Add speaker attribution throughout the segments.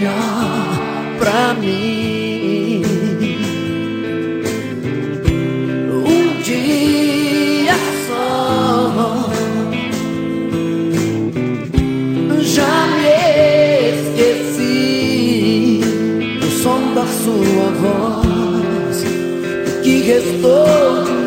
Speaker 1: melhor pra mim. Um dia só já me esqueci do som da sua voz, que restou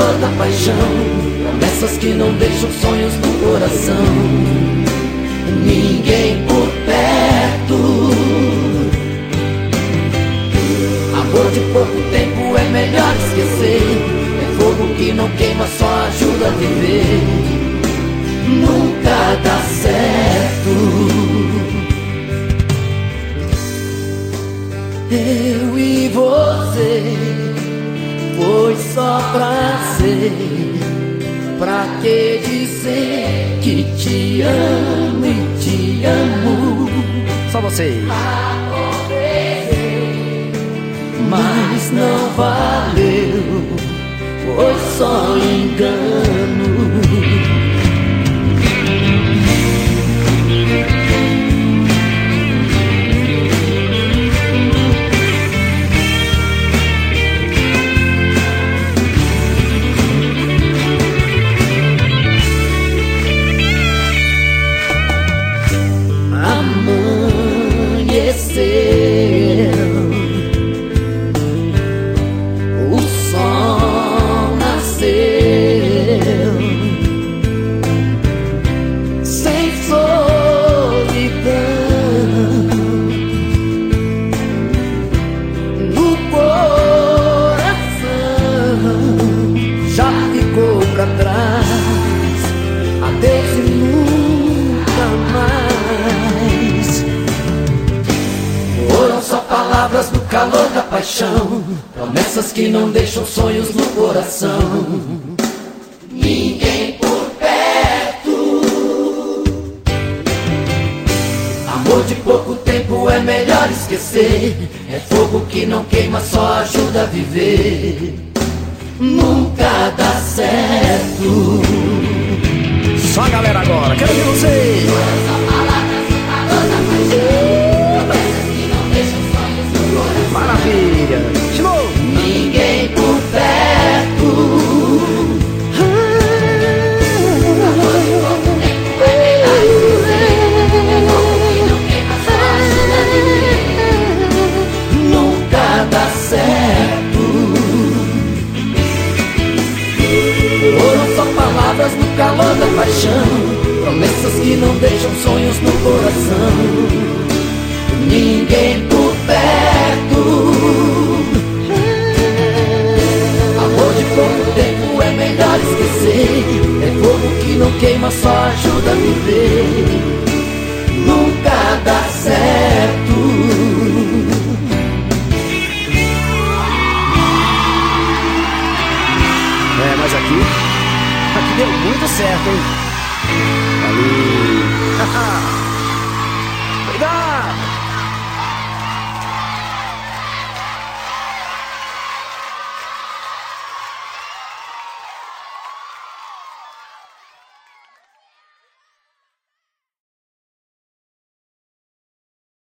Speaker 1: palavras no calor da paixão, promessas que não deixam sonhos no coração. Ninguém por perto. Amor de pouco tempo é melhor esquecer. É fogo que não queima, só ajuda a viver. Nunca dá certo. Prazer. Pra que dizer que te amo e te amo?
Speaker 2: Só você.
Speaker 1: Mas não valeu, foi só engano. Paixão, promessas que não deixam sonhos no coração. Ninguém por perto. Amor de pouco tempo é melhor esquecer. É fogo que não queima, só ajuda a viver. Nunca dá certo.
Speaker 2: Só a galera agora. Quero ver você.
Speaker 1: Paixão, promessas que não deixam sonhos no coração. Ninguém por perto. Amor de pouco tempo é melhor esquecer. É fogo que não queima, só ajuda a viver. Nunca dá certo.
Speaker 2: Certo, hein? Ali.